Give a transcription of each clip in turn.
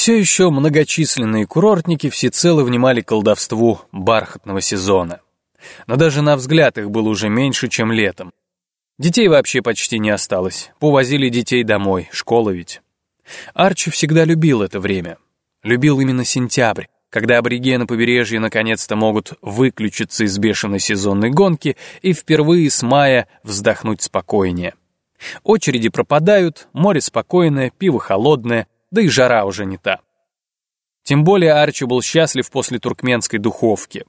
Все еще многочисленные курортники всецело внимали колдовству бархатного сезона. Но даже на взгляд их было уже меньше, чем летом. Детей вообще почти не осталось. Повозили детей домой, школа ведь. Арчи всегда любил это время. Любил именно сентябрь, когда аборигены побережья наконец-то могут выключиться из бешеной сезонной гонки и впервые с мая вздохнуть спокойнее. Очереди пропадают, море спокойное, пиво холодное, да и жара уже не та. Тем более Арчи был счастлив после туркменской духовки.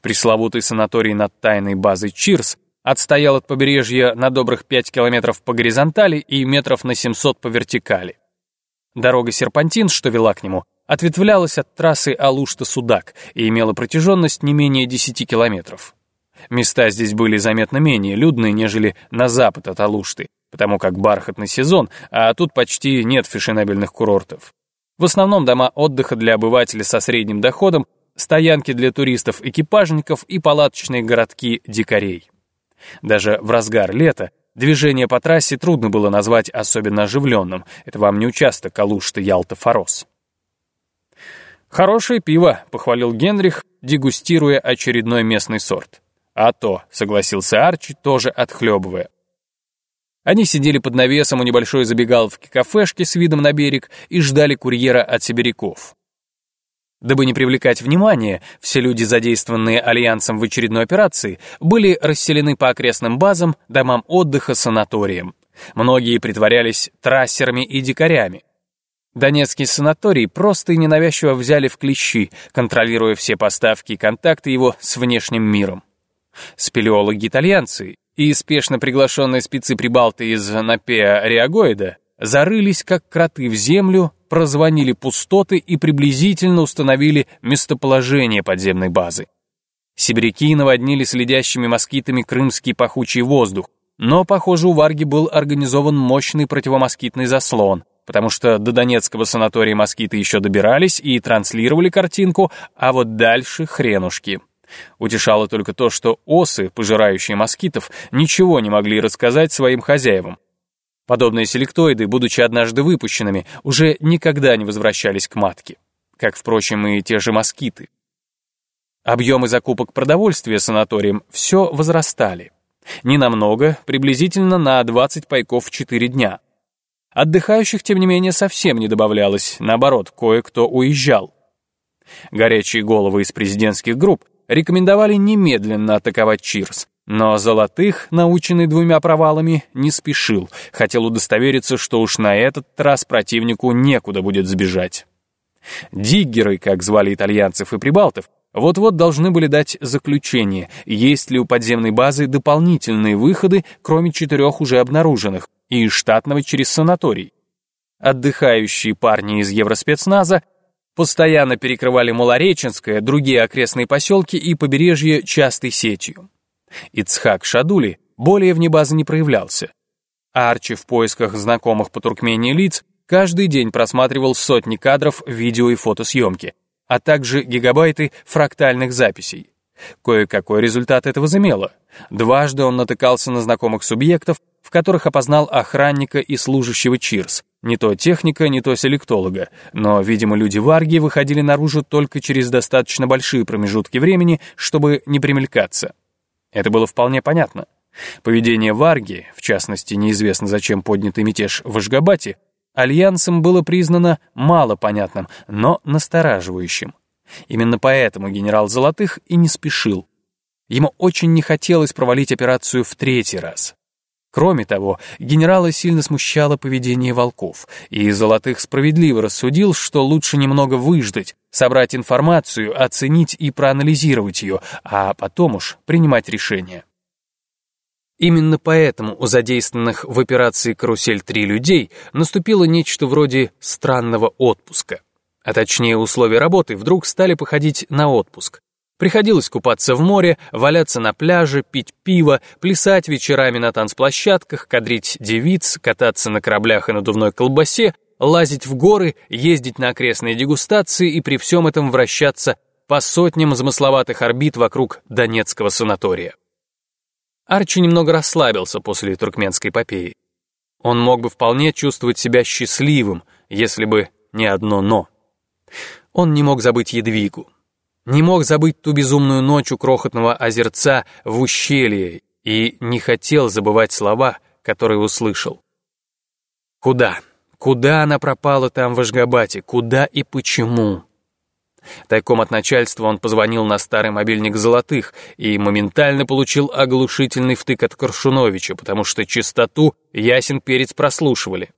Пресловутый санаторий над тайной базой Чирс отстоял от побережья на добрых 5 километров по горизонтали и метров на 700 по вертикали. Дорога Серпантин, что вела к нему, ответвлялась от трассы Алушта-Судак и имела протяженность не менее 10 километров. Места здесь были заметно менее людные, нежели на запад от Алушты, потому как бархатный сезон, а тут почти нет фешенебельных курортов. В основном дома отдыха для обывателей со средним доходом, стоянки для туристов-экипажников и палаточные городки дикарей. Даже в разгар лета движение по трассе трудно было назвать особенно оживленным. Это вам не участок Калушта-Ялта-Форос. «Хорошее пиво», — похвалил Генрих, дегустируя очередной местный сорт. «А то», — согласился Арчи, тоже отхлебывая. Они сидели под навесом у небольшой забегаловки кафешки с видом на берег и ждали курьера от сибиряков. Дабы не привлекать внимания, все люди, задействованные Альянсом в очередной операции, были расселены по окрестным базам, домам отдыха, санаториям. Многие притворялись трассерами и дикарями. Донецкий санаторий просто и ненавязчиво взяли в клещи, контролируя все поставки и контакты его с внешним миром. Спелеологи-итальянцы и спешно приглашенные спецы-прибалты из Напеа Реагоида зарылись как кроты в землю, прозвонили пустоты и приблизительно установили местоположение подземной базы. Сибиряки наводнили следящими москитами крымский пахучий воздух, но, похоже, у Варги был организован мощный противомоскитный заслон, потому что до Донецкого санатория москиты еще добирались и транслировали картинку, а вот дальше хренушки. Утешало только то, что осы, пожирающие москитов, ничего не могли рассказать своим хозяевам. Подобные селектоиды, будучи однажды выпущенными, уже никогда не возвращались к матке, как, впрочем, и те же москиты. Объемы закупок продовольствия санаторием все возрастали. Ненамного, приблизительно на 20 пайков в 4 дня. Отдыхающих, тем не менее, совсем не добавлялось, наоборот, кое-кто уезжал. Горячие головы из президентских групп рекомендовали немедленно атаковать Чирс, но Золотых, наученный двумя провалами, не спешил, хотел удостовериться, что уж на этот раз противнику некуда будет сбежать. Диггеры, как звали итальянцев и прибалтов, вот-вот должны были дать заключение, есть ли у подземной базы дополнительные выходы, кроме четырех уже обнаруженных, и штатного через санаторий. Отдыхающие парни из Евроспецназа постоянно перекрывали Малореченское, другие окрестные поселки и побережье частой сетью. Ицхак Шадули более вне базы не проявлялся. Арчи в поисках знакомых по Туркмении лиц каждый день просматривал сотни кадров видео и фотосъемки, а также гигабайты фрактальных записей. Кое-какой результат это возымело. Дважды он натыкался на знакомых субъектов, в которых опознал охранника и служащего ЧИРС, не то техника, не то селектолога, но, видимо, люди Варги выходили наружу только через достаточно большие промежутки времени, чтобы не примелькаться. Это было вполне понятно. Поведение Варги, в частности, неизвестно зачем поднятый мятеж в Ашгабате, альянсом было признано мало понятным, но настораживающим. Именно поэтому генерал Золотых и не спешил. Ему очень не хотелось провалить операцию в третий раз. Кроме того, генерала сильно смущало поведение волков, и Золотых справедливо рассудил, что лучше немного выждать, собрать информацию, оценить и проанализировать ее, а потом уж принимать решение. Именно поэтому у задействованных в операции «Карусель-3» людей наступило нечто вроде странного отпуска. А точнее, условия работы вдруг стали походить на отпуск. Приходилось купаться в море, валяться на пляже, пить пиво, плясать вечерами на танцплощадках, кадрить девиц, кататься на кораблях и надувной колбасе, лазить в горы, ездить на окрестные дегустации и при всем этом вращаться по сотням замысловатых орбит вокруг Донецкого санатория. Арчи немного расслабился после туркменской эпопеи. Он мог бы вполне чувствовать себя счастливым, если бы не одно «но». Он не мог забыть Едвигу. Не мог забыть ту безумную ночь у крохотного озерца в ущелье и не хотел забывать слова, которые услышал. Куда? Куда она пропала там в Ашгабате? Куда и почему? Тайком от начальства он позвонил на старый мобильник Золотых и моментально получил оглушительный втык от Коршуновича, потому что чистоту ясен перец прослушивали.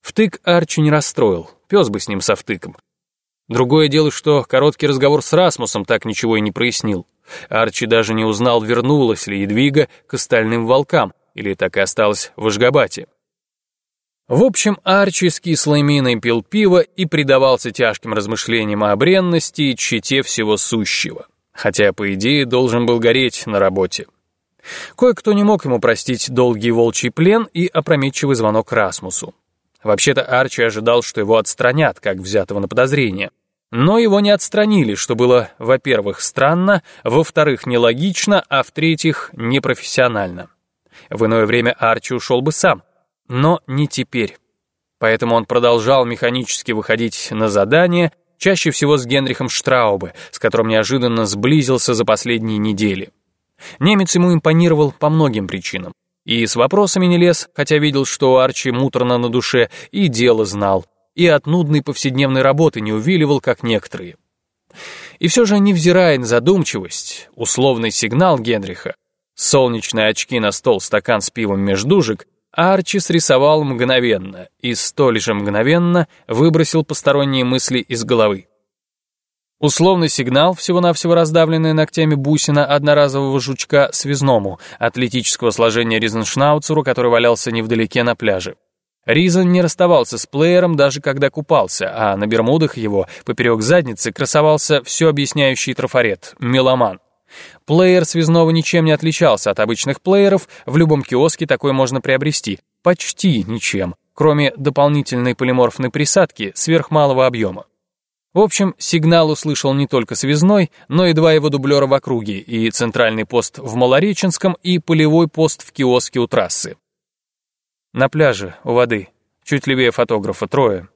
Втык Арчи не расстроил, пес бы с ним со втыком. Другое дело, что короткий разговор с Расмусом так ничего и не прояснил. Арчи даже не узнал, вернулась ли Едвига к остальным волкам, или так и осталась в Ашгабате. В общем, Арчи с кислой миной пил пиво и предавался тяжким размышлениям о бренности и чете всего сущего, хотя, по идее, должен был гореть на работе. Кое-кто не мог ему простить долгий волчий плен и опрометчивый звонок Расмусу. Вообще-то Арчи ожидал, что его отстранят, как взятого на подозрение. Но его не отстранили, что было, во-первых, странно, во-вторых, нелогично, а в-третьих, непрофессионально. В иное время Арчи ушел бы сам, но не теперь. Поэтому он продолжал механически выходить на задания, чаще всего с Генрихом Штраубе, с которым неожиданно сблизился за последние недели. Немец ему импонировал по многим причинам. И с вопросами не лез, хотя видел, что Арчи муторно на душе, и дело знал, и от нудной повседневной работы не увиливал, как некоторые. И все же, невзирая на задумчивость, условный сигнал Генриха, солнечные очки на стол, стакан с пивом междужек, Арчи срисовал мгновенно и столь же мгновенно выбросил посторонние мысли из головы. Условный сигнал, всего-навсего раздавленная ногтями бусина одноразового жучка связному, атлетического сложения Ризеншнауцеру, который валялся невдалеке на пляже. Ризен не расставался с плеером, даже когда купался, а на бермудах его, поперек задницы, красовался все объясняющий трафарет — меломан. Плеер связного ничем не отличался от обычных плееров, в любом киоске такой можно приобрести. Почти ничем, кроме дополнительной полиморфной присадки сверхмалого объема. В общем, сигнал услышал не только связной, но и два его дублера в округе, и центральный пост в Малореченском, и полевой пост в киоске у трассы. На пляже, у воды, чуть левее фотографа, трое.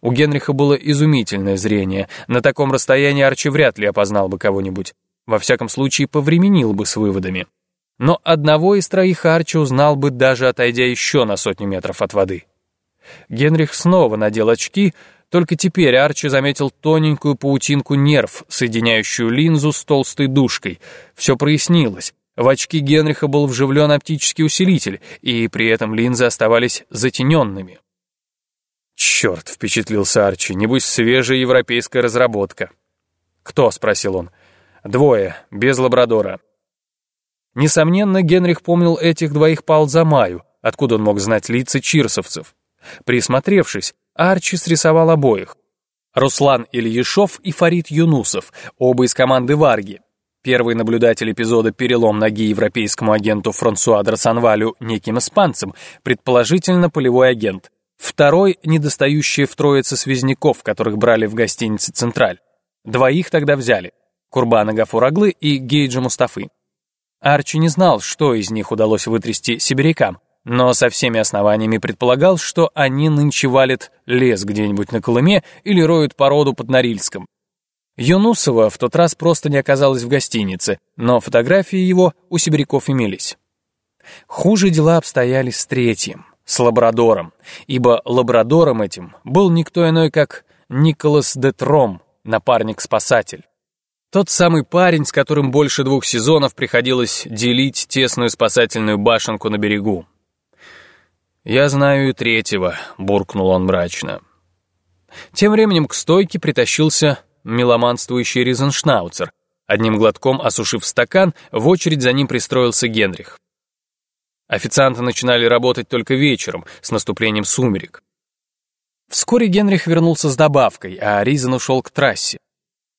У Генриха было изумительное зрение, на таком расстоянии Арчи вряд ли опознал бы кого-нибудь. Во всяком случае, повременил бы с выводами. Но одного из троих Арчи узнал бы, даже отойдя еще на сотню метров от воды. Генрих снова надел очки, только теперь Арчи заметил тоненькую паутинку нерв, соединяющую линзу с толстой дужкой. Все прояснилось. В очки Генриха был вживлен оптический усилитель, и при этом линзы оставались затененными. «Черт!» — впечатлился Арчи. «Небось, свежая европейская разработка». «Кто?» — спросил он. Двое, без лабрадора. Несомненно, Генрих помнил этих двоих по Алзамаю, откуда он мог знать лица чирсовцев. Присмотревшись, Арчи срисовал обоих. Руслан Ильяшов и Фарид Юнусов, оба из команды «Варги». Первый наблюдатель эпизода «Перелом ноги» европейскому агенту Франсуа Драсанвалю неким испанцем, предположительно полевой агент. Второй — недостающие в троице связняков, которых брали в гостинице «Централь». Двоих тогда взяли. Курбана Гафураглы и Гейджа Мустафы. Арчи не знал, что из них удалось вытрясти сибирякам, но со всеми основаниями предполагал, что они нынче валят лес где-нибудь на Колыме или роют породу под Норильском. Юнусова в тот раз просто не оказалась в гостинице, но фотографии его у сибиряков имелись. Хуже дела обстояли с третьим, с лабрадором, ибо лабрадором этим был никто иной, как Николас де Тром, напарник-спасатель. Тот самый парень, с которым больше двух сезонов приходилось делить тесную спасательную башенку на берегу. «Я знаю и третьего», — буркнул он мрачно. Тем временем к стойке притащился меломанствующий Ризеншнауцер. Одним глотком осушив стакан, в очередь за ним пристроился Генрих. Официанты начинали работать только вечером, с наступлением сумерек. Вскоре Генрих вернулся с добавкой, а Ризен ушел к трассе.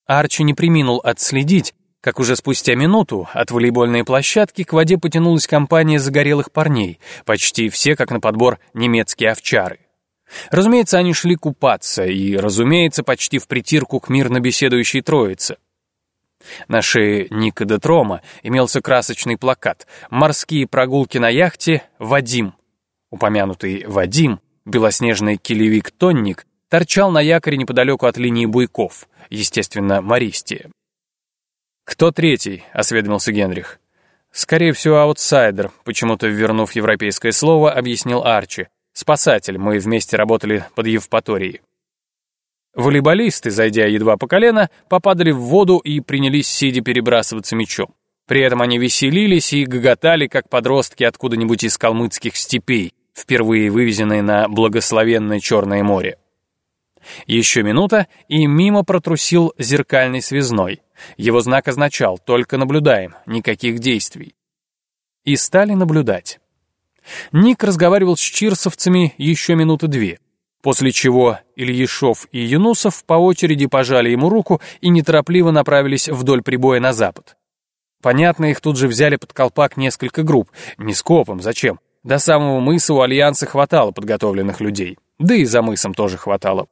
Арчи не приминул отследить, как уже спустя минуту от волейбольной площадки к воде потянулась компания загорелых парней, почти все, как на подбор, немецкие овчары. Разумеется, они шли купаться, и, разумеется, почти в притирку к мирно беседующей троице. На шее Ника де Трома имелся красочный плакат «Морские прогулки на яхте Вадим». Упомянутый Вадим, белоснежный килевик-тонник, торчал на якоре неподалеку от линии буйков, естественно, Мористия. «Кто третий?» — осведомился Генрих. «Скорее всего, аутсайдер», — почему-то вернув европейское слово, объяснил Арчи. «Спасатель, мы вместе работали под Евпаторией». Волейболисты, зайдя едва по колено, попадали в воду и принялись сидя перебрасываться мячом. При этом они веселились и гоготали, как подростки откуда-нибудь из калмыцких степей, впервые вывезенные на благословенное Черное море. Еще минута, и мимо протрусил зеркальный связной. Его знак означал «только наблюдаем, никаких действий». И стали наблюдать. Ник разговаривал с чирсовцами еще минуты две, после чего Ильяшов и Юнусов по очереди пожали ему руку и неторопливо направились вдоль прибоя на запад. Понятно, их тут же взяли под колпак несколько групп. Не скопом, зачем? До самого мыса у Альянса хватало подготовленных людей. Да и за мысом тоже хватало.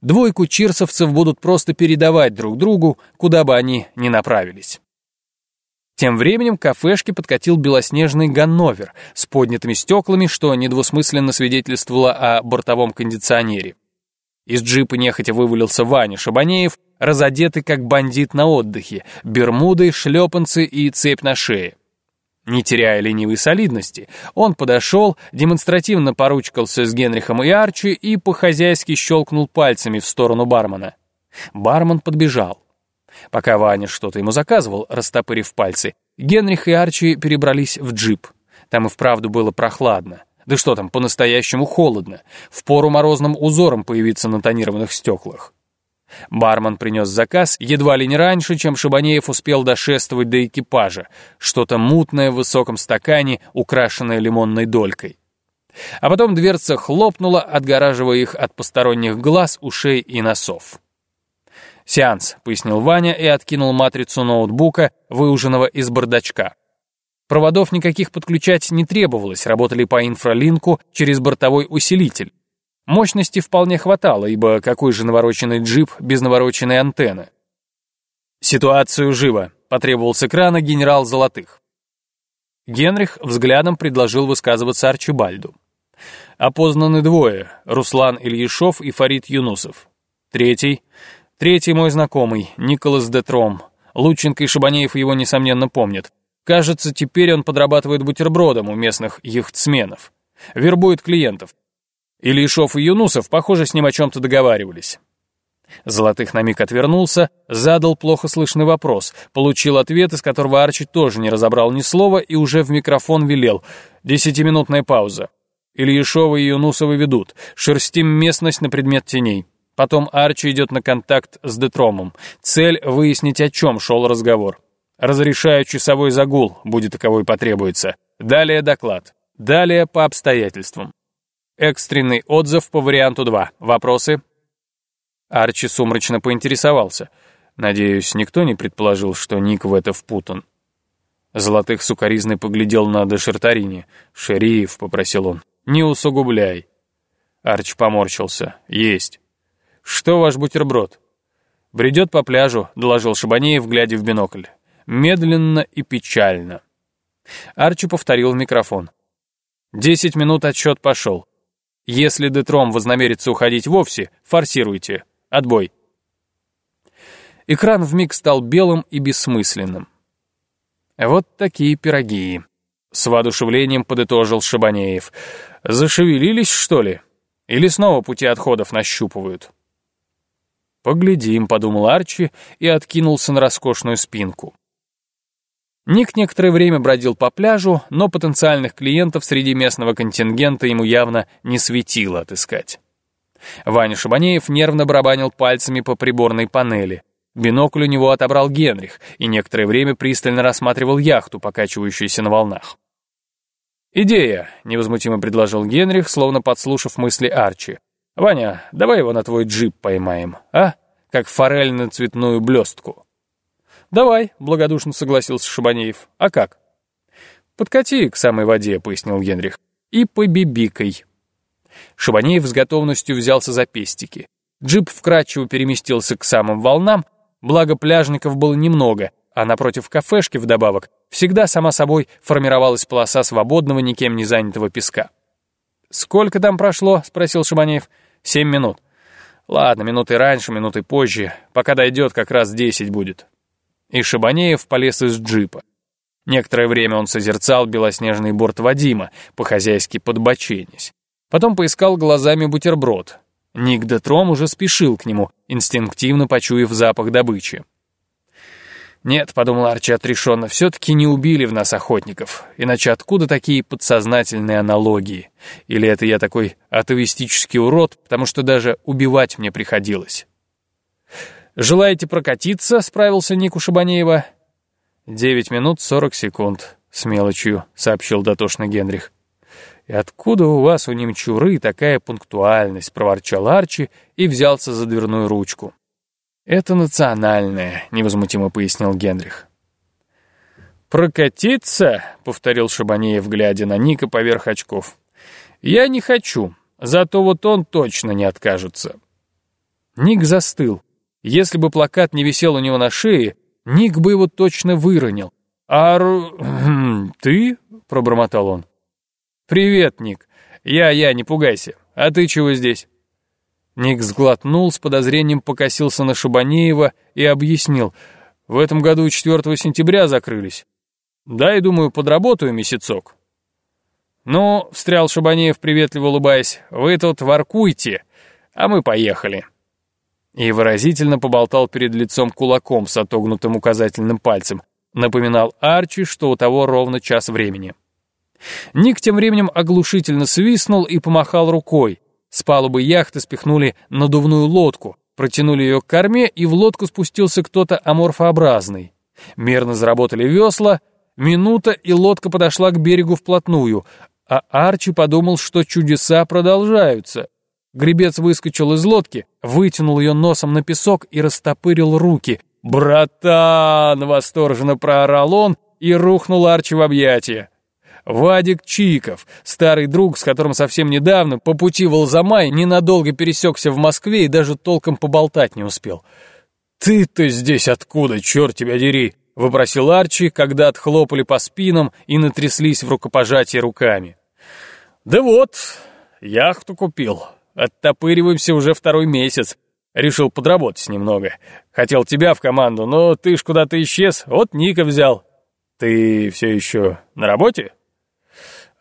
Двойку чирсовцев будут просто передавать друг другу, куда бы они ни направились. Тем временем к кафешке подкатил белоснежный Ганновер с поднятыми стеклами, что недвусмысленно свидетельствовало о бортовом кондиционере. Из джипа нехотя вывалился Ваня Шабанеев, разодетый как бандит на отдыхе, бермуды, шлепанцы и цепь на шее. Не теряя ленивой солидности, он подошел, демонстративно поручкался с Генрихом и Арчи и по-хозяйски щелкнул пальцами в сторону бармена. Бармен подбежал. Пока Ваня что-то ему заказывал, растопырив пальцы, Генрих и Арчи перебрались в джип. Там и вправду было прохладно. Да что там, по-настоящему холодно. Впору морозным узором появиться на тонированных стеклах. Бармен принес заказ едва ли не раньше, чем Шабанеев успел дошествовать до экипажа. Что-то мутное в высоком стакане, украшенное лимонной долькой. А потом дверца хлопнула, отгораживая их от посторонних глаз, ушей и носов. «Сеанс», — пояснил Ваня и откинул матрицу ноутбука, выуженного из бардачка. Проводов никаких подключать не требовалось, работали по инфралинку через бортовой усилитель. Мощности вполне хватало, ибо какой же навороченный джип без навороченной антенны? «Ситуацию живо», — потребовал с экрана генерал Золотых. Генрих взглядом предложил высказываться Арчибальду. Опознаны двое — Руслан Ильяшов и Фарид Юнусов. Третий — третий мой знакомый, Николас Детром. Лученко и Шабанеев его, несомненно, помнят. Кажется, теперь он подрабатывает бутербродом у местных яхтсменов. Вербует клиентов. Ильишов и Юнусов, похоже, с ним о чем-то договаривались. Золотых на миг отвернулся, задал плохо слышный вопрос, получил ответ, из которого Арчи тоже не разобрал ни слова и уже в микрофон велел. Десятиминутная пауза. Ильишова и Юнусова ведут. Шерстим местность на предмет теней. Потом Арчи идет на контакт с Детромом. Цель — выяснить, о чем шел разговор. Разрешаю часовой загул, будет таковой потребуется. Далее доклад. Далее по обстоятельствам. Экстренный отзыв по варианту 2. Вопросы? Арчи сумрачно поинтересовался. Надеюсь, никто не предположил, что Ник в это впутан. Золотых сукоризный поглядел на Дешертарине. «Шериф», — попросил он, — «не усугубляй». Арч поморщился. «Есть». «Что ваш бутерброд?» «Бредет по пляжу», — доложил Шабанеев, глядя в бинокль. «Медленно и печально». Арчи повторил в микрофон. «Десять минут отсчет пошел. Если Детром вознамерится уходить вовсе, форсируйте. Отбой. Экран вмиг стал белым и бессмысленным. Вот такие пироги. С воодушевлением подытожил Шабанеев. Зашевелились, что ли? Или снова пути отходов нащупывают? «Поглядим», — подумал Арчи и откинулся на роскошную спинку. Ник некоторое время бродил по пляжу, но потенциальных клиентов среди местного контингента ему явно не светило отыскать. Ваня Шабанеев нервно барабанил пальцами по приборной панели. Бинокль у него отобрал Генрих и некоторое время пристально рассматривал яхту, покачивающуюся на волнах. «Идея», — невозмутимо предложил Генрих, словно подслушав мысли Арчи. «Ваня, давай его на твой джип поймаем, а? Как форель на цветную блестку». «Давай», — благодушно согласился Шабанеев. «А как?» «Подкати к самой воде», — пояснил Генрих. «И побибикай». Шабанеев с готовностью взялся за пестики. Джип вкрадчиво переместился к самым волнам, благо пляжников было немного, а напротив кафешки вдобавок всегда сама собой формировалась полоса свободного, никем не занятого песка. «Сколько там прошло?» — спросил Шабанеев. «Семь минут». Ладно, минуты раньше, минуты позже. Пока дойдет, как раз десять будет. И Шабанеев полез из джипа. Некоторое время он созерцал белоснежный борт Вадима, по-хозяйски подбоченясь. Потом поискал глазами бутерброд. Ник Детром уже спешил к нему, инстинктивно почуяв запах добычи. «Нет», — подумал Арчи отрешенно, — «все-таки не убили в нас охотников. Иначе откуда такие подсознательные аналогии? Или это я такой атовистический урод, потому что даже убивать мне приходилось?» «Желаете прокатиться?» — справился Ник у Шабанеева. «Девять минут сорок секунд», — с мелочью сообщил дотошный Генрих. «И откуда у вас, у немчуры, такая пунктуальность?» — проворчал Арчи и взялся за дверную ручку. «Это национальное», — невозмутимо пояснил Генрих. «Прокатиться?» — повторил Шабанеев, глядя на Ника поверх очков. «Я не хочу, зато вот он точно не откажется». Ник застыл. Если бы плакат не висел у него на шее, Ник бы его точно выронил. «Ар... ты?» — пробормотал он. «Привет, Ник. Я-я, не пугайся. А ты чего здесь?» Ник сглотнул, с подозрением покосился на Шабанеева и объяснил. «В этом году 4 сентября закрылись. Да, и думаю, подработаю месяцок». «Ну», — встрял Шабанеев, приветливо улыбаясь, «вы тут воркуйте, а мы поехали». И выразительно поболтал перед лицом кулаком с отогнутым указательным пальцем. Напоминал Арчи, что у того ровно час времени. Ник тем временем оглушительно свистнул и помахал рукой. С палубы яхты спихнули надувную лодку, протянули ее к корме, и в лодку спустился кто-то аморфообразный. Мерно заработали весла, минута, и лодка подошла к берегу вплотную, а Арчи подумал, что чудеса продолжаются. Гребец выскочил из лодки, вытянул ее носом на песок и растопырил руки. «Братан!» — восторженно проорал он и рухнул Арчи в объятия. Вадик Чиков, старый друг, с которым совсем недавно по пути в Алзамай ненадолго пересекся в Москве и даже толком поболтать не успел. «Ты-то здесь откуда, черт тебя дери?» — вопросил Арчи, когда отхлопали по спинам и натряслись в рукопожатии руками. «Да вот, яхту купил. Оттопыриваемся уже второй месяц. Решил подработать немного. Хотел тебя в команду, но ты ж куда-то исчез, вот Ника взял. Ты все еще на работе?»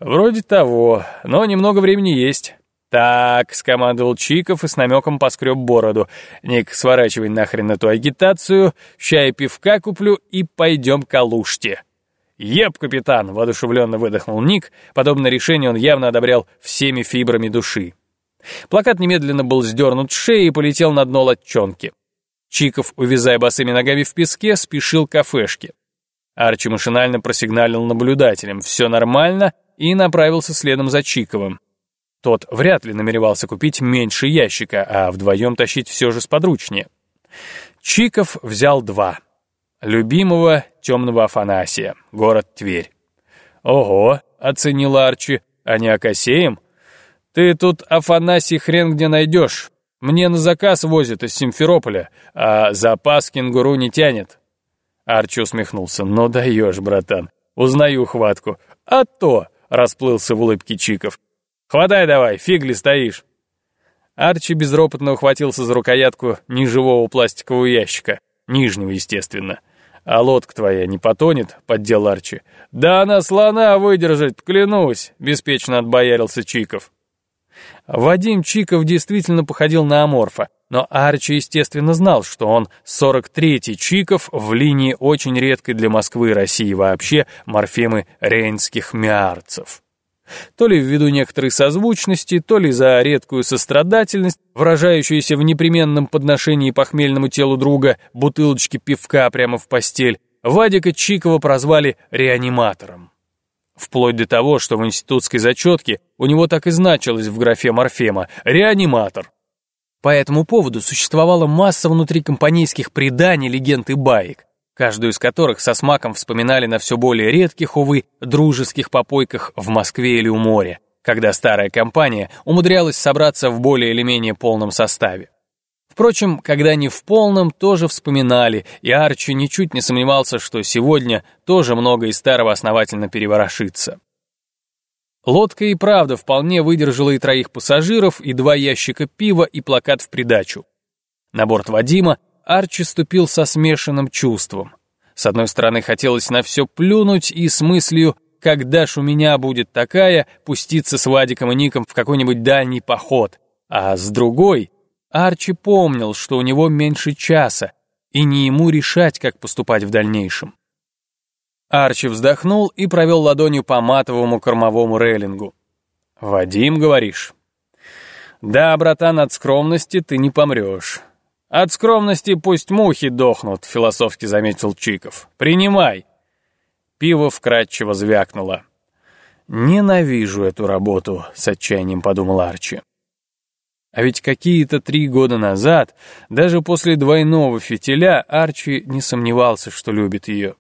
«Вроде того, но немного времени есть». «Так», — скомандовал Чиков и с намеком поскреб бороду. «Ник, сворачивай нахрен эту агитацию, чай пивка куплю и пойдем к Алуште». «Еп, капитан!» — воодушевленно выдохнул Ник. Подобное решение он явно одобрял всеми фибрами души. Плакат немедленно был сдернут с шеи и полетел на дно латчонки. Чиков, увязая босыми ногами в песке, спешил к кафешке. Арчи машинально просигналил наблюдателям «все нормально» и направился следом за Чиковым. Тот вряд ли намеревался купить меньше ящика, а вдвоем тащить все же сподручнее. Чиков взял два. Любимого темного Афанасия, город Тверь. «Ого!» — оценил Арчи. «А не Акасеем?» «Ты тут Афанасий хрен где найдешь. Мне на заказ возят из Симферополя, а запас кенгуру не тянет». Арчи усмехнулся. «Ну даешь, братан. Узнаю хватку. А то!» — расплылся в улыбке Чиков. «Хватай давай, фигли стоишь!» Арчи безропотно ухватился за рукоятку неживого пластикового ящика. Нижнего, естественно. «А лодка твоя не потонет?» — поддел Арчи. «Да она слона выдержит, клянусь!» — беспечно отбоярился Чиков. Вадим Чиков действительно походил на аморфа, но Арчи, естественно, знал, что он 43-й Чиков в линии очень редкой для Москвы и России вообще морфемы рейнских миарцев. То ли ввиду некоторой созвучности, то ли за редкую сострадательность, выражающуюся в непременном подношении похмельному телу друга бутылочки пивка прямо в постель, Вадика Чикова прозвали реаниматором. Вплоть до того, что в институтской зачетке у него так и значилось в графе морфема «реаниматор». По этому поводу существовала масса внутрикомпанейских преданий, легенд и баек, каждую из которых со смаком вспоминали на все более редких, увы, дружеских попойках в Москве или у моря, когда старая компания умудрялась собраться в более или менее полном составе. Впрочем, когда не в полном, тоже вспоминали, и Арчи ничуть не сомневался, что сегодня тоже много из старого основательно переворошится. Лодка и правда вполне выдержала и троих пассажиров, и два ящика пива, и плакат в придачу. На борт Вадима Арчи ступил со смешанным чувством. С одной стороны, хотелось на все плюнуть и с мыслью «когда ж у меня будет такая» пуститься с Вадиком и Ником в какой-нибудь дальний поход. А с другой, Арчи помнил, что у него меньше часа, и не ему решать, как поступать в дальнейшем. Арчи вздохнул и провел ладонью по матовому кормовому рейлингу. «Вадим, говоришь?» «Да, братан, от скромности ты не помрешь. От скромности пусть мухи дохнут», — философски заметил Чиков. «Принимай». Пиво вкратчиво звякнуло. «Ненавижу эту работу», — с отчаянием подумал Арчи. А ведь какие-то три года назад, даже после двойного фитиля, Арчи не сомневался, что любит ее.